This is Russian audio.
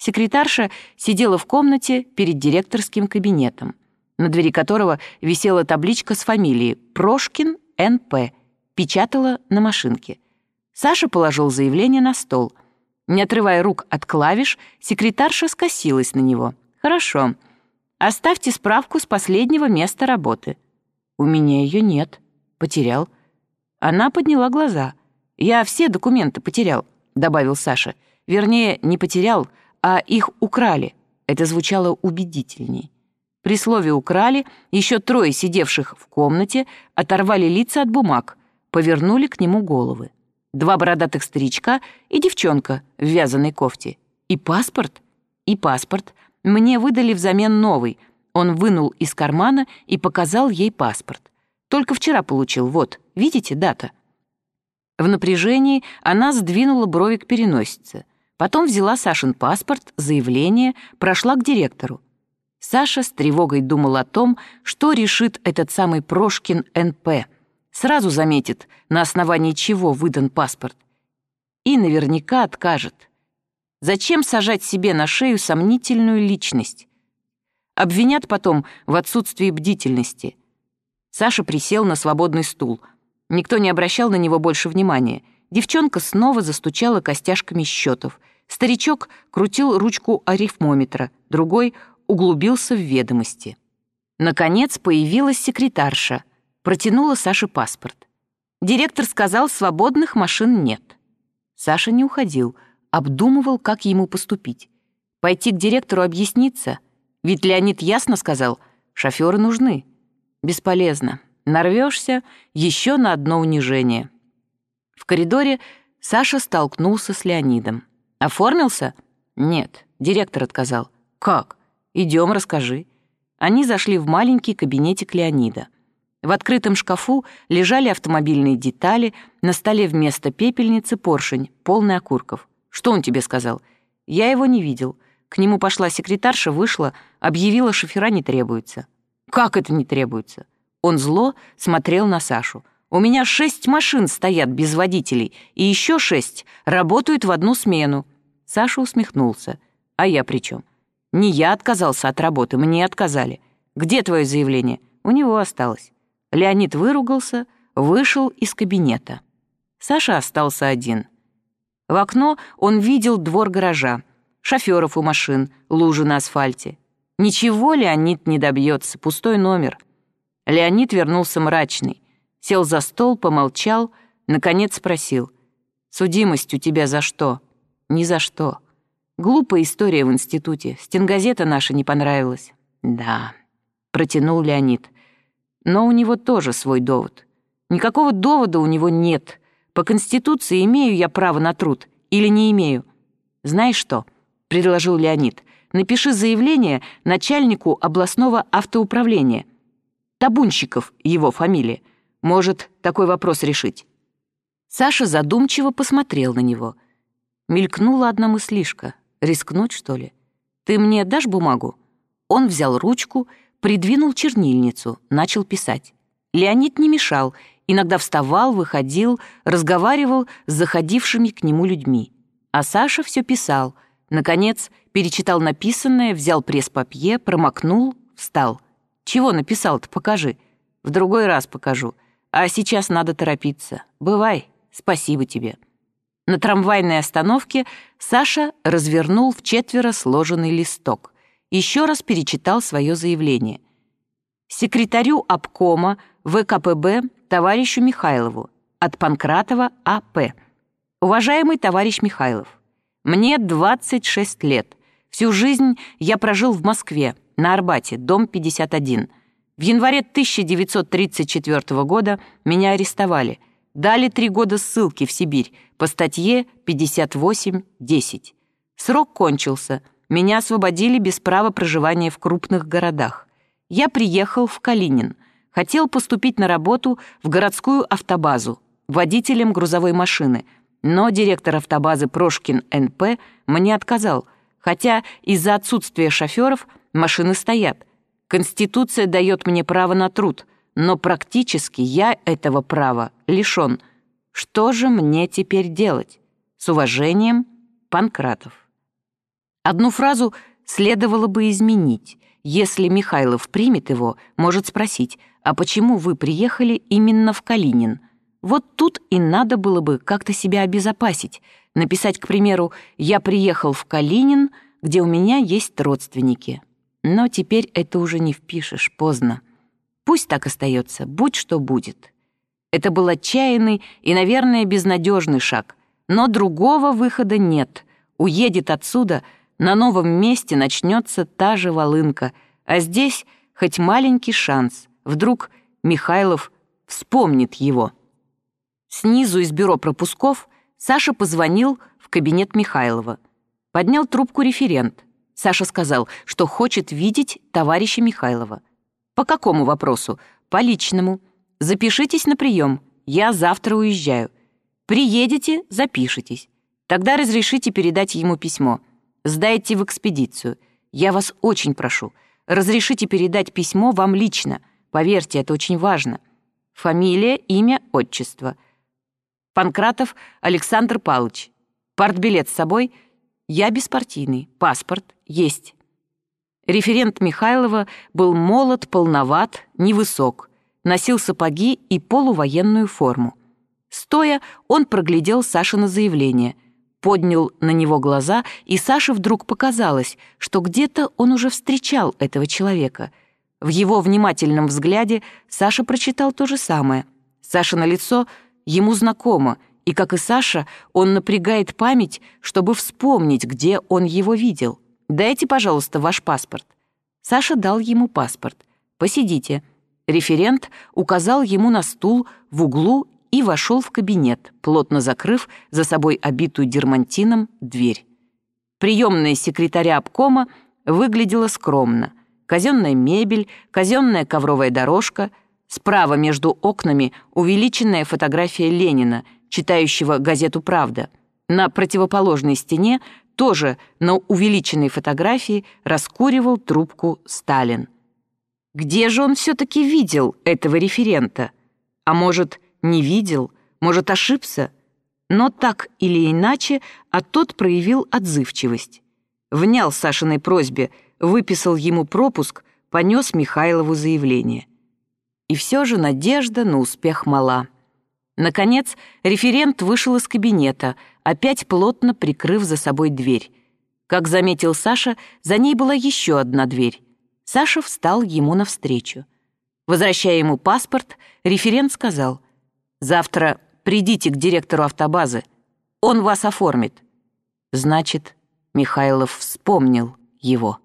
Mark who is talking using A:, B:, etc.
A: Секретарша сидела в комнате перед директорским кабинетом, на двери которого висела табличка с фамилией Прошкин Н.П. Печатала на машинке. Саша положил заявление на стол. Не отрывая рук от клавиш, секретарша скосилась на него. «Хорошо. Оставьте справку с последнего места работы». «У меня ее нет. Потерял». Она подняла глаза. «Я все документы потерял», — добавил Саша. «Вернее, не потерял, а их украли». Это звучало убедительней. При слове «украли» еще трое сидевших в комнате оторвали лица от бумаг, повернули к нему головы. Два бородатых старичка и девчонка в вязаной кофте. И паспорт? И паспорт. Мне выдали взамен новый. Он вынул из кармана и показал ей паспорт. Только вчера получил, вот, видите, дата. В напряжении она сдвинула брови к переносице. Потом взяла Сашин паспорт, заявление, прошла к директору. Саша с тревогой думал о том, что решит этот самый Прошкин НП. Сразу заметит, на основании чего выдан паспорт. И наверняка откажет. Зачем сажать себе на шею сомнительную личность? Обвинят потом в отсутствии бдительности. Саша присел на свободный стул. Никто не обращал на него больше внимания. Девчонка снова застучала костяшками счетов. Старичок крутил ручку арифмометра, другой углубился в ведомости. Наконец появилась секретарша, протянула Саше паспорт. Директор сказал, свободных машин нет. Саша не уходил, обдумывал, как ему поступить. Пойти к директору объясниться? Ведь Леонид ясно сказал, шоферы нужны. Бесполезно. Нарвешься еще на одно унижение. В коридоре Саша столкнулся с Леонидом. «Оформился?» «Нет», — директор отказал. «Как?» Идем, расскажи». Они зашли в маленький кабинетик Леонида. В открытом шкафу лежали автомобильные детали, на столе вместо пепельницы поршень, полный окурков. «Что он тебе сказал?» «Я его не видел. К нему пошла секретарша, вышла, объявила, шофера не требуется». «Как это не требуется?» Он зло смотрел на Сашу. «У меня шесть машин стоят без водителей, и еще шесть работают в одну смену». Саша усмехнулся. «А я при чем? Не я отказался от работы, мне отказали. Где твое заявление? У него осталось. Леонид выругался, вышел из кабинета. Саша остался один. В окно он видел двор гаража, шоферов у машин, лужи на асфальте. Ничего Леонид не добьется, пустой номер. Леонид вернулся мрачный, сел за стол, помолчал, наконец спросил. «Судимость у тебя за что?» «Ни за что». Глупая история в институте. Стенгазета наша не понравилась. Да, протянул Леонид. Но у него тоже свой довод. Никакого довода у него нет. По Конституции имею я право на труд или не имею? Знаешь что? предложил Леонид. Напиши заявление начальнику областного автоуправления. Табунщиков его фамилия. Может такой вопрос решить. Саша задумчиво посмотрел на него. Мелькнула одна мыслишка. Рискнуть, что ли? Ты мне дашь бумагу?» Он взял ручку, придвинул чернильницу, начал писать. Леонид не мешал, иногда вставал, выходил, разговаривал с заходившими к нему людьми. А Саша все писал. Наконец, перечитал написанное, взял пресс-папье, промокнул, встал. «Чего написал-то, покажи». «В другой раз покажу. А сейчас надо торопиться. Бывай. Спасибо тебе». На трамвайной остановке Саша развернул в четверо сложенный листок. Еще раз перечитал свое заявление. Секретарю обкома ВКПБ товарищу Михайлову от Панкратова А.П. Уважаемый товарищ Михайлов, мне 26 лет. Всю жизнь я прожил в Москве, на Арбате, дом 51. В январе 1934 года меня арестовали – Дали три года ссылки в Сибирь по статье 58.10. Срок кончился. Меня освободили без права проживания в крупных городах. Я приехал в Калинин. Хотел поступить на работу в городскую автобазу, водителем грузовой машины, но директор автобазы Прошкин НП мне отказал, хотя из-за отсутствия шоферов машины стоят. Конституция дает мне право на труд, но практически я этого права лишён. Что же мне теперь делать? С уважением, Панкратов. Одну фразу следовало бы изменить. Если Михайлов примет его, может спросить, а почему вы приехали именно в Калинин? Вот тут и надо было бы как-то себя обезопасить. Написать, к примеру, «Я приехал в Калинин, где у меня есть родственники». Но теперь это уже не впишешь, поздно. Пусть так остается, будь что будет. Это был отчаянный и, наверное, безнадежный шаг. Но другого выхода нет. Уедет отсюда, на новом месте начнется та же волынка. А здесь хоть маленький шанс. Вдруг Михайлов вспомнит его. Снизу из бюро пропусков Саша позвонил в кабинет Михайлова. Поднял трубку референт. Саша сказал, что хочет видеть товарища Михайлова. «По какому вопросу?» «По личному. Запишитесь на прием. Я завтра уезжаю. Приедете, запишитесь. Тогда разрешите передать ему письмо. Сдайте в экспедицию. Я вас очень прошу. Разрешите передать письмо вам лично. Поверьте, это очень важно. Фамилия, имя, отчество. Панкратов Александр Павлович. Партбилет с собой? Я беспартийный. Паспорт есть. Референт Михайлова был молод, полноват, невысок, носил сапоги и полувоенную форму. Стоя, он проглядел Сашино заявление, поднял на него глаза, и Саше вдруг показалось, что где-то он уже встречал этого человека. В его внимательном взгляде Саша прочитал то же самое. Сашино лицо ему знакомо, и, как и Саша, он напрягает память, чтобы вспомнить, где он его видел. «Дайте, пожалуйста, ваш паспорт». Саша дал ему паспорт. «Посидите». Референт указал ему на стул в углу и вошел в кабинет, плотно закрыв за собой обитую дермантином дверь. Приемная секретаря обкома выглядела скромно. Казенная мебель, казенная ковровая дорожка, справа между окнами увеличенная фотография Ленина, читающего газету «Правда». На противоположной стене тоже на увеличенной фотографии раскуривал трубку Сталин. Где же он все-таки видел этого референта? А может, не видел, может, ошибся? Но так или иначе, а тот проявил отзывчивость. Внял Сашиной просьбе, выписал ему пропуск, понес Михайлову заявление. И все же надежда на успех мала. Наконец, референт вышел из кабинета, опять плотно прикрыв за собой дверь. Как заметил Саша, за ней была еще одна дверь. Саша встал ему навстречу. Возвращая ему паспорт, референт сказал, «Завтра придите к директору автобазы, он вас оформит». Значит, Михайлов вспомнил его.